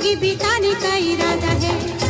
ज़िंदगी बिताने का इरादा है।